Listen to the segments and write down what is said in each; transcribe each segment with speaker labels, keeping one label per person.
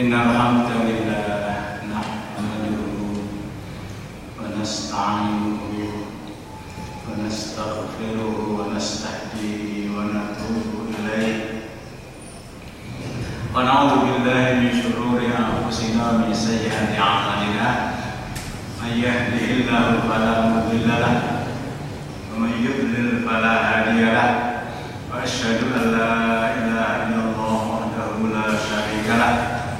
Speaker 1: إن الحمد لله نحمده ونستعينه ونستغفره ونستهديه ونتوب إليه. ونعوذ بالله من شرور أنفسنا ومن سيئات أعمالنا. من يهده الله فلا مضل له ومن يضلل فلا هادي له. وأشهد أن لا إله إلا الله وحده لا شريك له.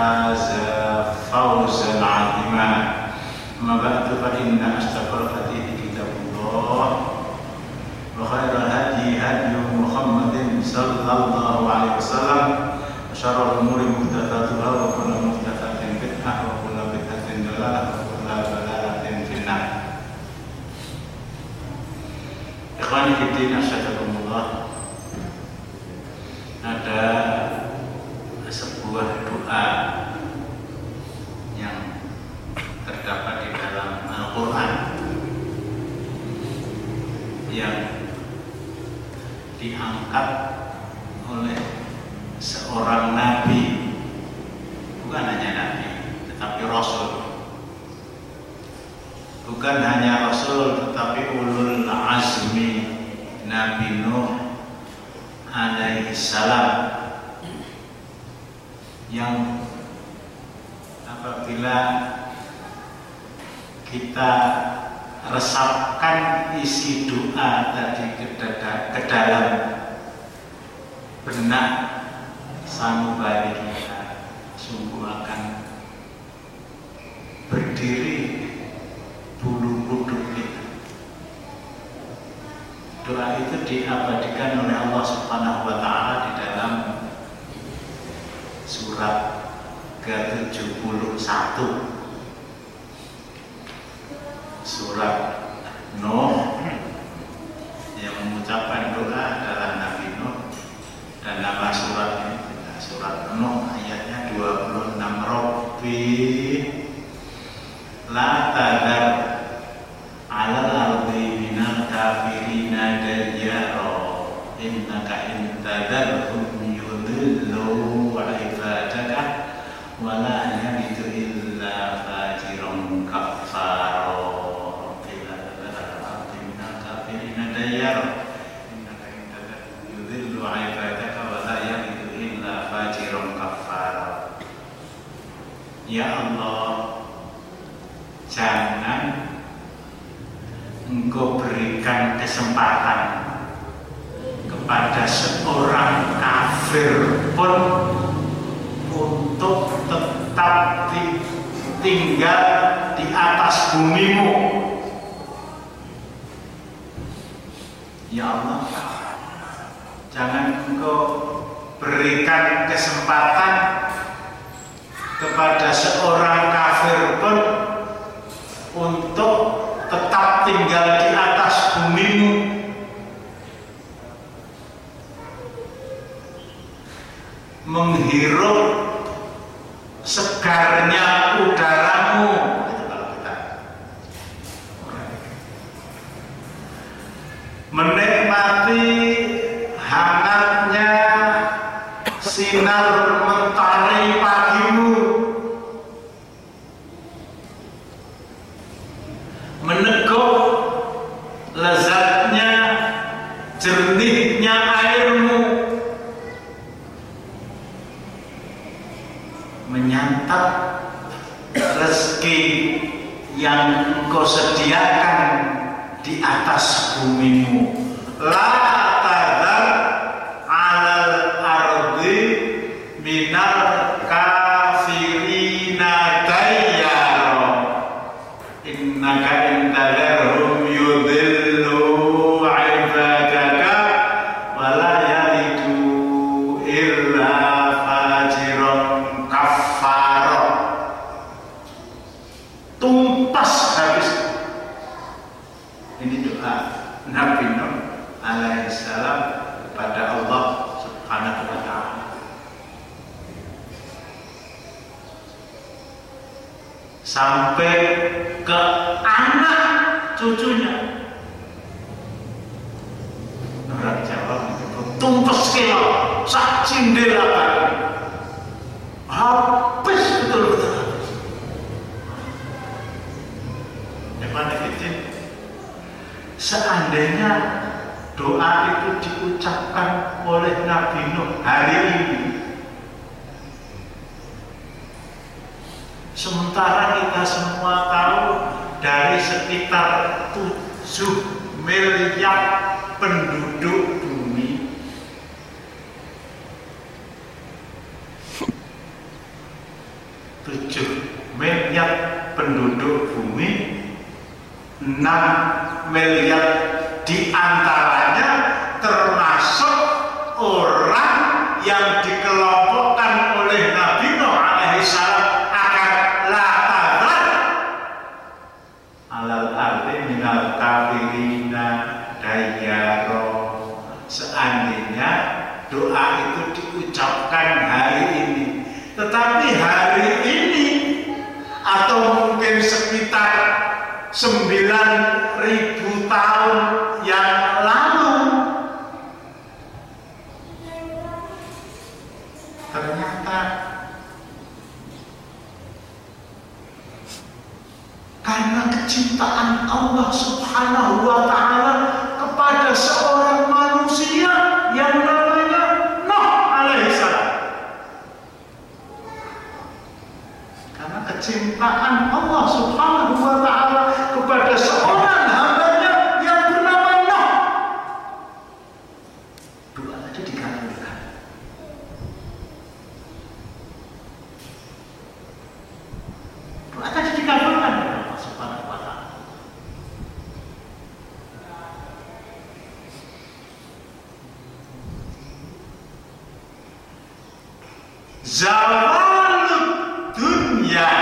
Speaker 1: فاز فوزا عظيما. أما بعد فإن أصدق الحديث كتاب الله وخير الهدي هدي محمد صلى الله عليه وسلم. وشر الأمور محدثاتها وكل محدثة بدعة وكل بدعة ضلالة وكل ضلالة في النار. Ikhwani fiddin asyhadullah alaihi salam yang apabila kita resapkan isi doa tadi ke dalam benak sanubari kita sungguh akan berdiri doa itu diabadikan oleh Allah subhanahu wa ta'ala di dalam surat ke-71. Surat Nuh yang mengucapkan doa adalah Nabi Nuh. Dan nama surat ini surat Nuh ayatnya 26 Rabbi la tadar by them menikmati hangatnya sinar mentari pagimu. Meneguk lezatnya jernihnya airmu. Menyantap rezeki yang engkau sediakan. di atas bumimu. La sampai ke anak cucunya. Orang Jawa tumpes kilo sak cindela kali habis betul-betul habis. Emang kecil seandainya doa itu diucapkan oleh Nabi Nuh hari ini Sementara kita semua tahu dari sekitar 7 miliar penduduk bumi. Tujuh miliar penduduk bumi enam miliar di antaranya termasuk orang yang dikelompokkan minal kafirina dayyaro seandainya doa itu diucapkan hari ini tetapi hari ini atau mungkin sekitar sembilan ribu tahun yang lalu ternyata karena kecintaan Allah Subhanahu wa taala kepada seorang manusia yang namanya Nuh alaihissalam. Karena kecintaan Allah Subhanahu wa taala kepada seorang hambanya yang bernama Nuh. Doa aja dikabulkan. Doa aja dikabulkan oleh Allah Subhanahu wa taala. Zawal dunya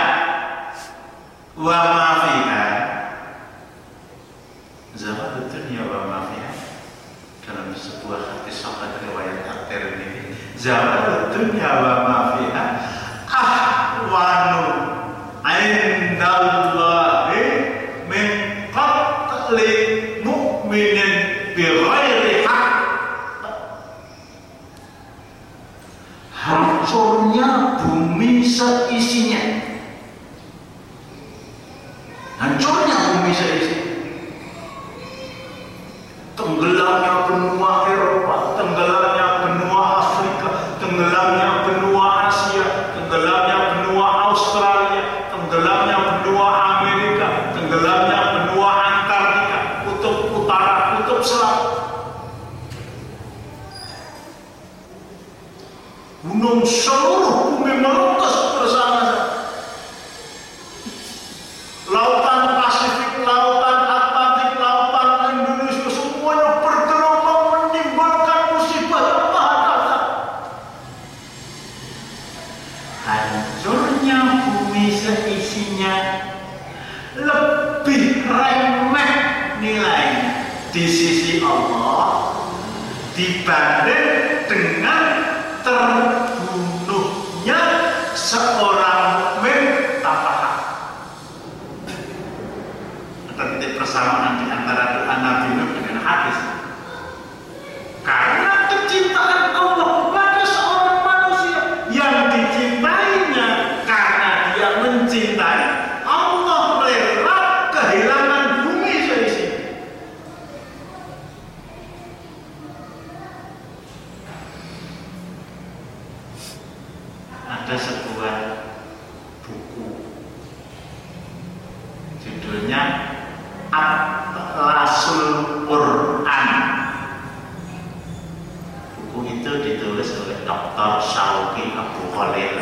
Speaker 1: wa ma fiha. Zawal dunya wa ma dalam sebuah hadis sahabat riwayat At-Tirmidzi Zawal dunya wa para Dr. Syauki Abu Khalil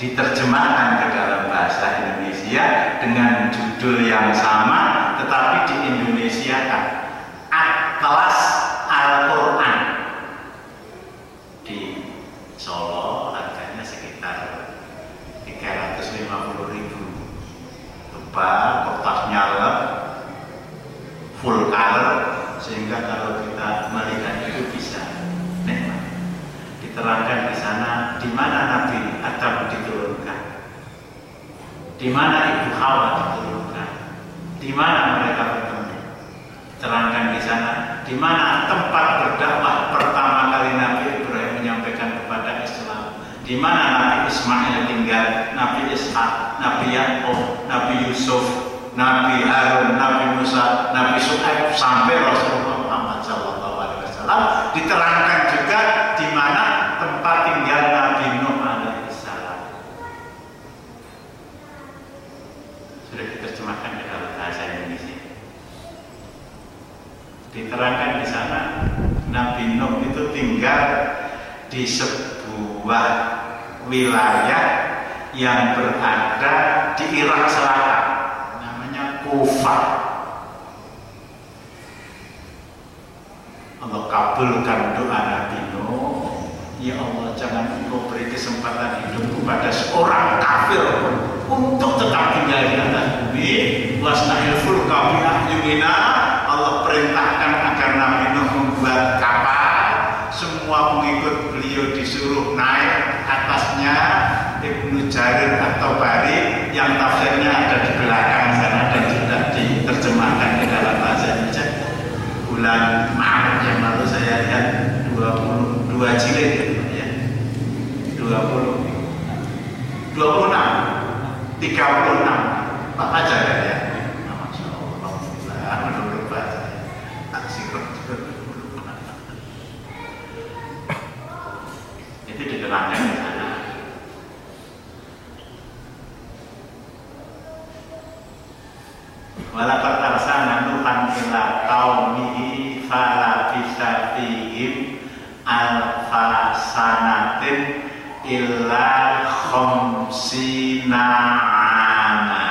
Speaker 1: diterjemahkan ke dalam bahasa Indonesia dengan judul yang sama tetapi di Indonesia kan Atlas Al-Quran di Solo harganya sekitar 350 ribu tebal kertasnya full color sehingga kalau kita melihat itu bisa nikmat diterangkan di sana di mana Nabi Adam diturunkan di mana Ibu Hawa diturunkan di mana mereka bertemu? Terangkan di sana. Di mana tempat berdakwah pertama kali Nabi Ibrahim menyampaikan kepada Islam? Di mana Nabi Ismail tinggal? Nabi Ishak Nabi Yakub Nabi Yusuf Nabi Harun, Nabi Musa, Nabi Su'aib sampai Rasulullah Muhammad SAW diterangkan juga di mana tempat tinggal Nabi Nuh alaihissalam. Sudah diterjemahkan ke dalam bahasa Indonesia. Diterangkan di sana Nabi Nuh itu tinggal di sebuah wilayah yang berada di Irak Selatan kufar Allah kabulkan doa Nabi Nuh. Ya Allah jangan engkau beri kesempatan hidup kepada seorang kafir untuk tetap tinggal di atas bumi. Wasna'il fulka bi'ahyumina Allah perintahkan agar Nabi Nuh membuat kapal semua pengikut beliau disuruh naik atasnya Ibnu Jarir atau Bari yang tafsirnya ada di belakang sana dan sudah diterjemahkan ke dalam bahasa Indonesia. Bulan Maret yang lalu saya lihat 22 jilid ya 20 26 36 Pak aja kan ya Masya Allah menurut bahasa tak sikut itu diterangkan di sana Walaqad arsalna Nuhan ila qaumihi falabisa fihim alfa sanatin illa khamsina ama.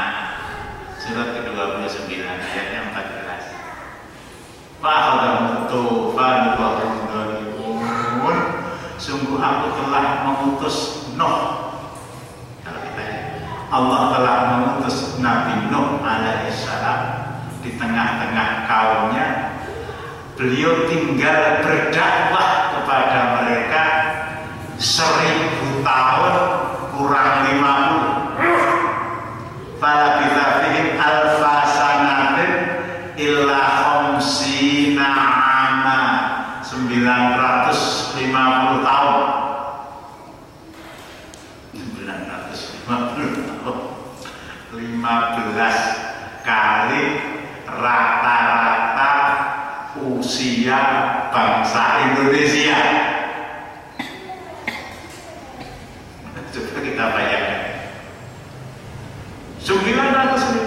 Speaker 1: Surat ke-29 ayatnya 14. Fa'akhadhahum tufan wa hum dhalimun. Sungguh aku telah mengutus Nuh Allah telah mengutus Nabi Nuh alaihissalam di tengah-tengah kaumnya. Beliau tinggal berdakwah kepada mereka seribu tahun kurang lima puluh. Fala bitafihim alfa sanatin illa khamsina ama 950 tahun 15 kali rata-rata usia bangsa Indonesia. Coba kita bayangkan. 950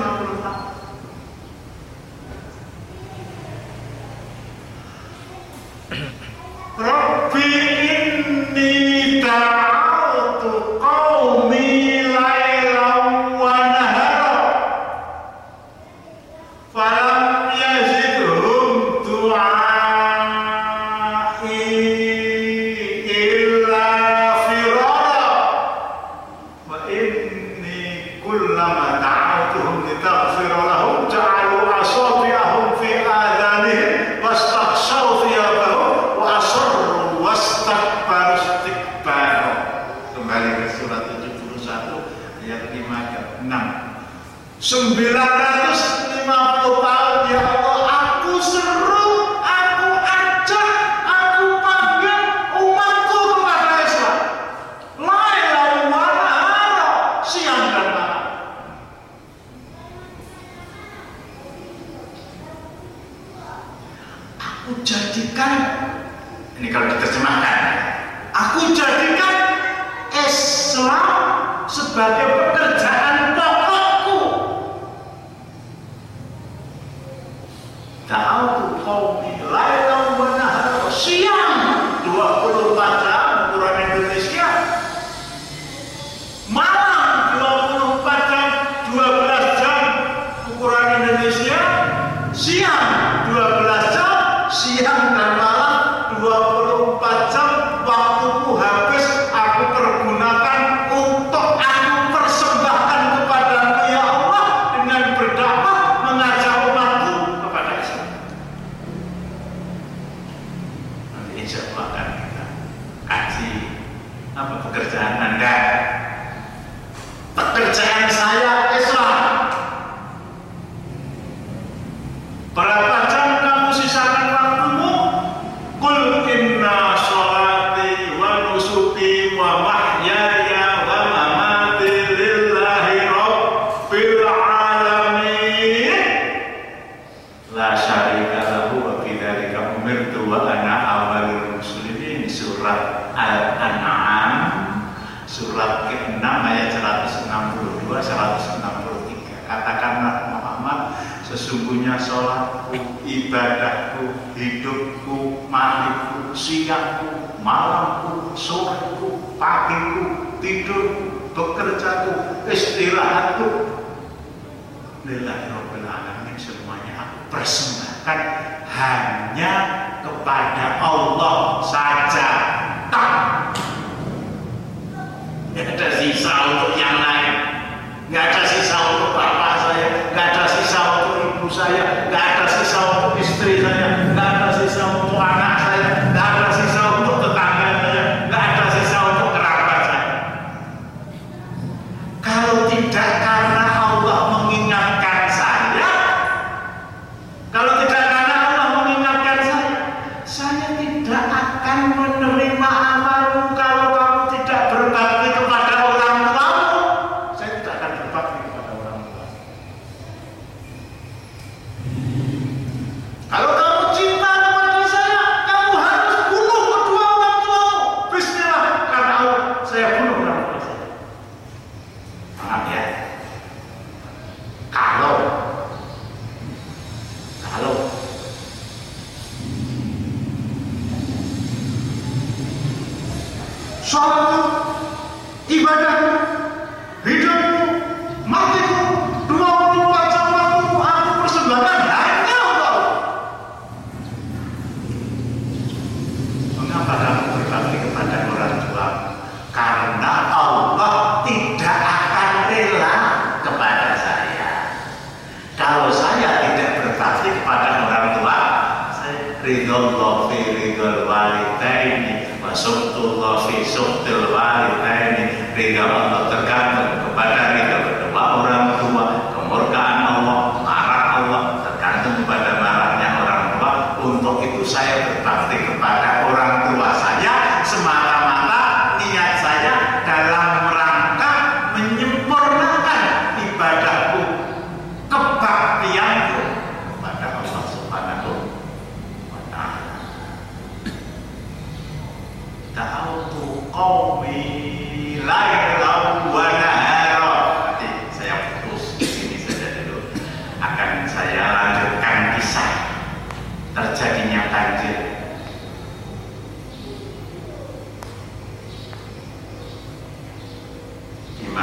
Speaker 1: 950 tahun ya Allah aku seru Indonesia itu akan kita kaji apa pekerjaan Anda. Pekerjaan saya Islam. Para istirahat tuh lillahi rabbil alamin semuanya aku persembahkan hanya kepada Allah saja. Tak. Ada sisa untuk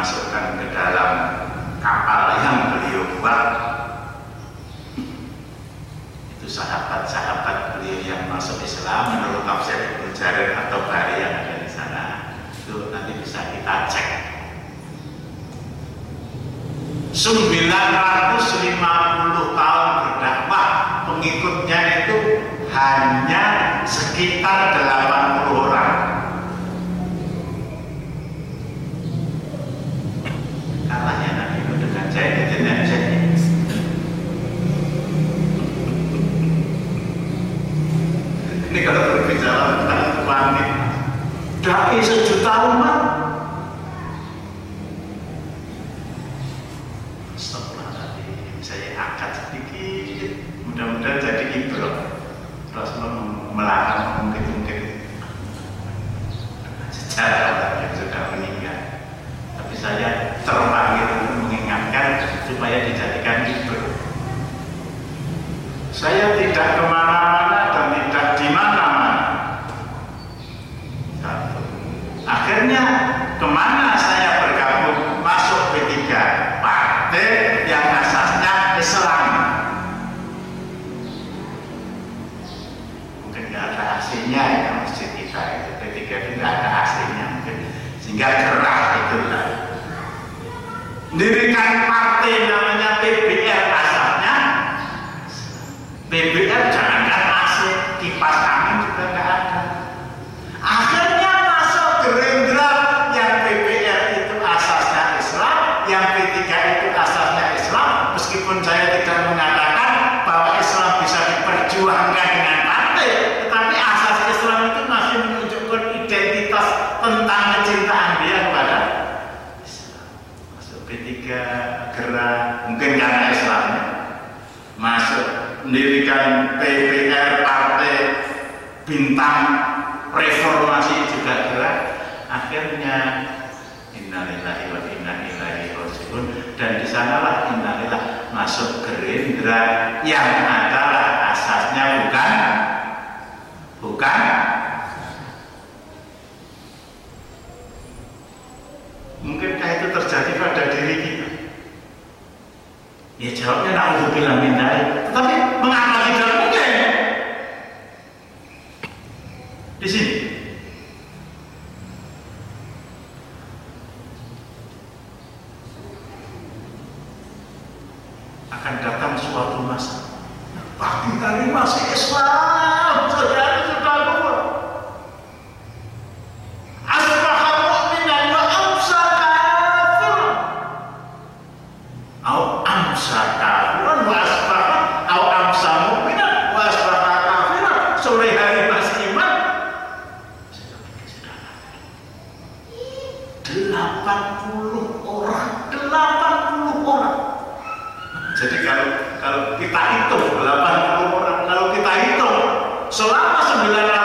Speaker 1: dimasukkan ke dalam kapal yang beliau buat. Itu sahabat-sahabat beliau yang masuk Islam menurut tafsir Ibnu atau Bari yang ada di sana. Itu nanti bisa kita cek. 950 tahun berdakwah pengikutnya itu hanya sekitar 80 Kalau berbicara tentang langit, dari sejuta umat. Saya angkat sedikit mudah-mudahan jadi ibro terus melarang mungkin-mungkin. Secara orang yang sudah meninggal. Tapi saya terpanggil untuk mengingatkan supaya dijadikan ibro saya tidak ke mana innalillahi wa inna ilaihi rajiun. Dan di sanalah innalillah masuk gerindra yang adalah asasnya bukan bukan mungkinkah itu terjadi pada diri kita. Ya jawabnya na'udzubillah min tetapi Jadi kalau kalau kita hitung 80 orang, kalau kita hitung selama 900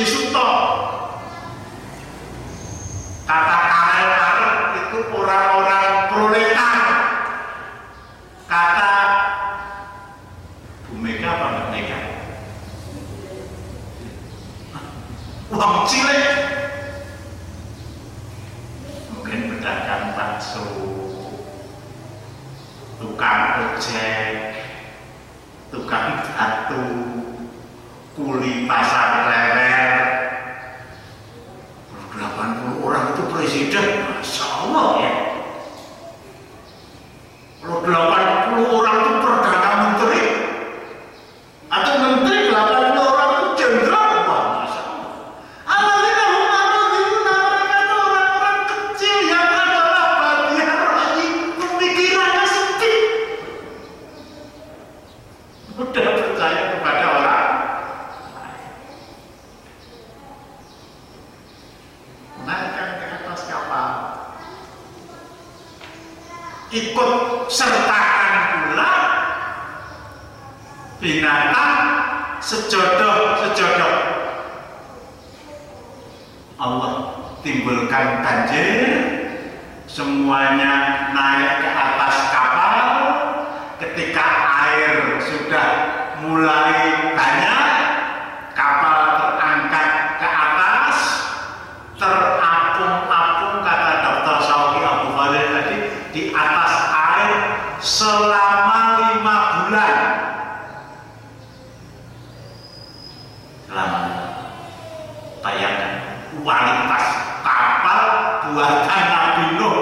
Speaker 1: si Suto. Kata Karel Karel itu orang-orang proletar. Kata Bu Mega apa Mbak Mega? Uang cile mungkin pedagang bakso tukang ojek tukang batu kuli pasar lo, lo cual Lalu bayangkan kualitas kapal buatan Nabi Nuh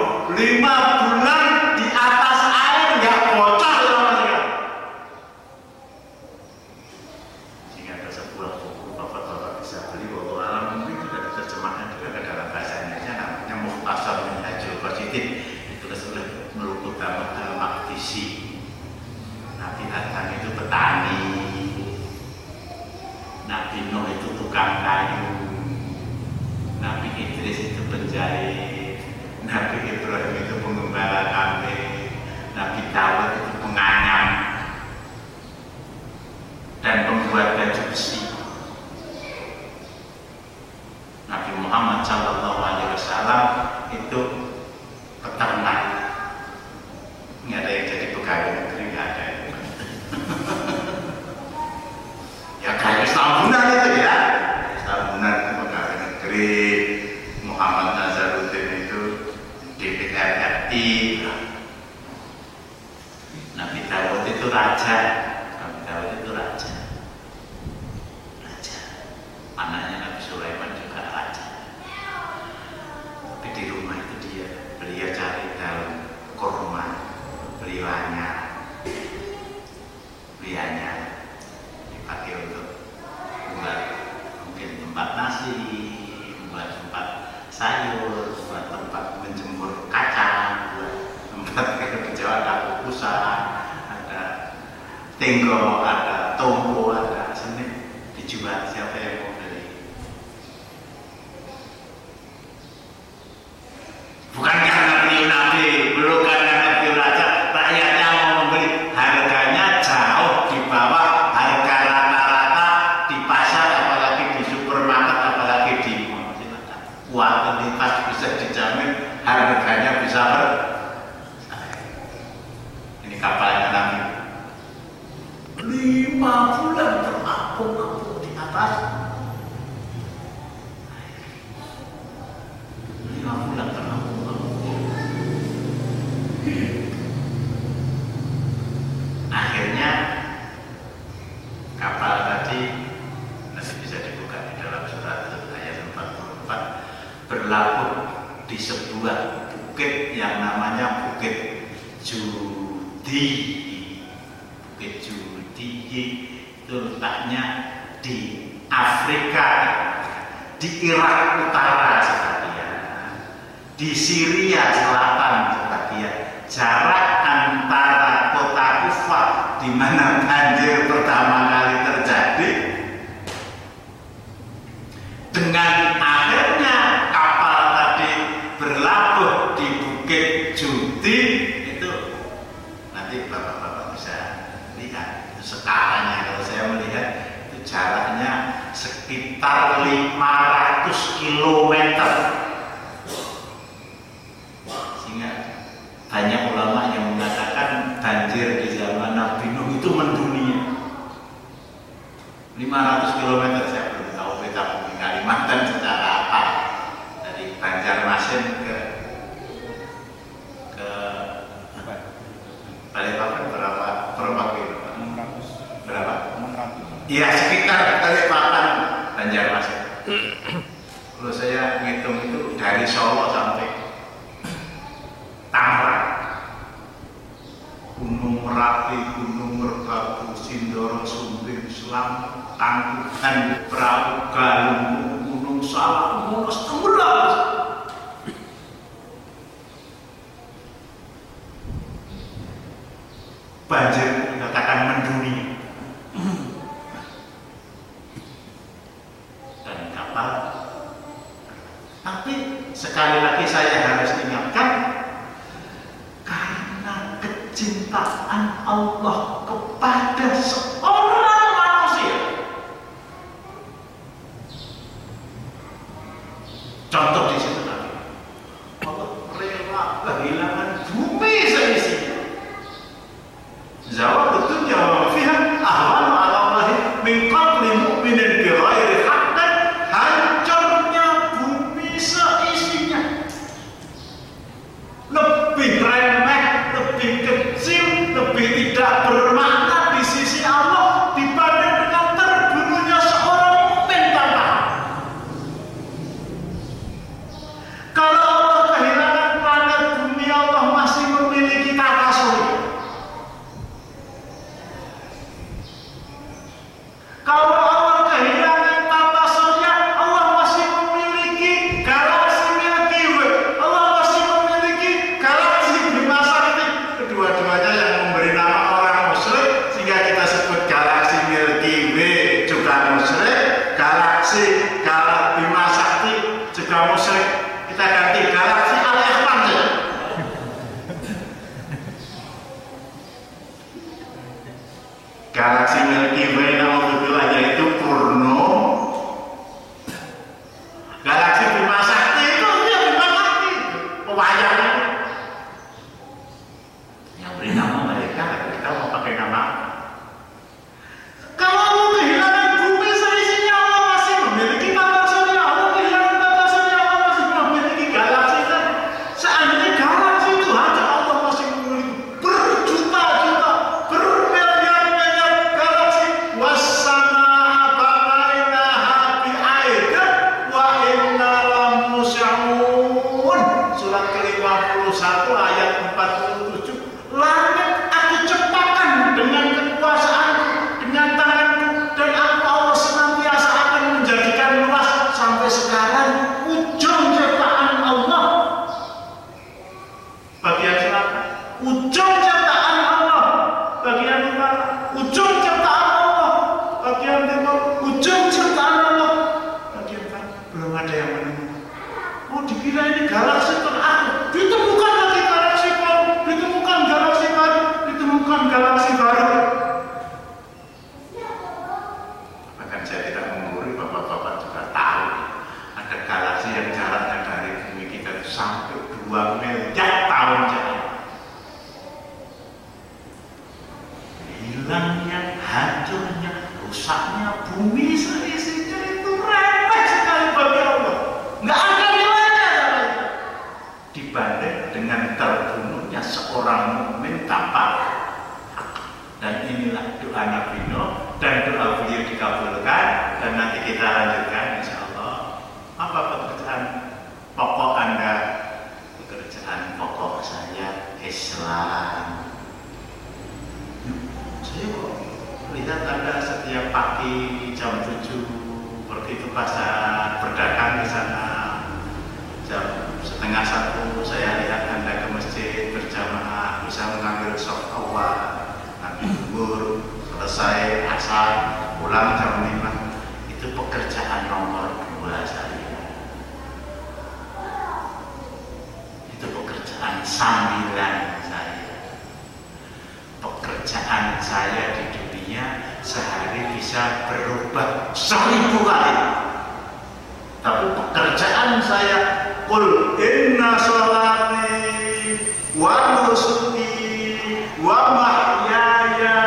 Speaker 1: di una vita, l'ho detto da, cioè kumpulan aku mampu di atas. Allah kepada seorang manusia. Contoh di nggak mau kita ganti galaksi al ikhwan saja. Galaksi milik ujung ciptaan Allah bagian utara ujung ciptaan Allah bagian timur ujung ciptaan Allah. Bagian barat belum ada yang menemukan oh dikira ini galaksi terakhir ditemukan lagi galaksi baru ditemukan galaksi baru ditemukan galaksi baru bahkan saya tidak mengumuri bapak-bapak juga tahu ada galaksi yang jaraknya dari bumi kita itu sampai 2 miliar tahun jauh hilangnya, hancurnya, rusaknya bumi seisinya itu remeh sekali bagi Allah nggak ada nilainya katanya. dibanding dengan terbunuhnya seorang mukmin tanpa hak. dan inilah doa Nabi Nuh dan doa beliau dikabulkan dan nanti kita lanjutkan insya Allah apa pekerjaan pokok anda pekerjaan pokok saya Islam saya kok lihat anda setiap pagi jam 7 pergi ke pasar berdagang di sana. Jam setengah satu saya lihat anda ke masjid berjamaah bisa mengambil sholat awal nanti selesai asar pulang jam 5 itu pekerjaan nomor dua saya. Itu pekerjaan sambilan saya. Pekerjaan saya di dunia sehari bisa berubah seribu kali. Tapi pekerjaan saya kul inna sholati wa nusuki wa mahyaya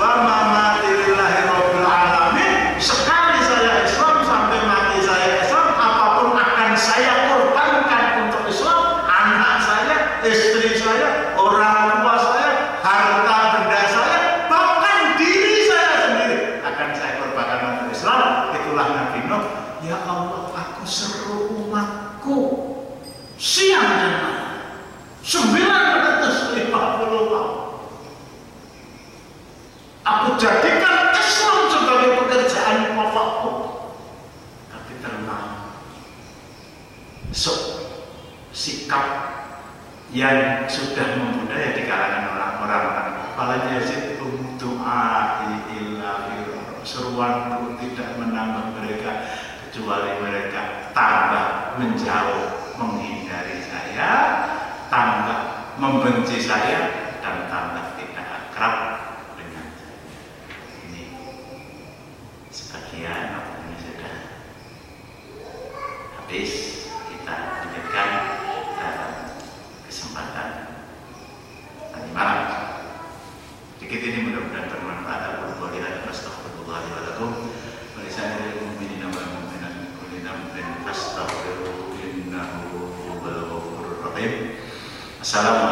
Speaker 1: wa mamati lillahi rabbil alamin sekali saya Islam sampai mati saya Islam apa pun akan saya korbankan untuk Islam anak saya istri saya orang tua saya harta benda saya bahkan diri saya sendiri akan saya korbankan untuk Islam itulah Nabi Nuh ya Allah aku seru umatku siang dan malam 950 tahun. Aku jadikan Islam sebagai pekerjaan pokokku tapi terlalu so, sikap yang sudah membudaya di kalangan orang-orang apalagi Yazid doa illa seruanku tidak menambah mereka kecuali mereka tambah menjauh menghindari saya tambah membenci saya dan tambah tidak akrab dengan saya ini sebagian waktunya sudah habis kita lanjutkan dalam kesempatan tadi malam sedikit ini mudah-mudahan bermanfaat aku boleh ada astagfirullah wa lakum wa lisanil mu'minina wal mu'minat min kulli dhanbin fastaghfiruhu innahu huwal ghafurur rahim Assalamualaikum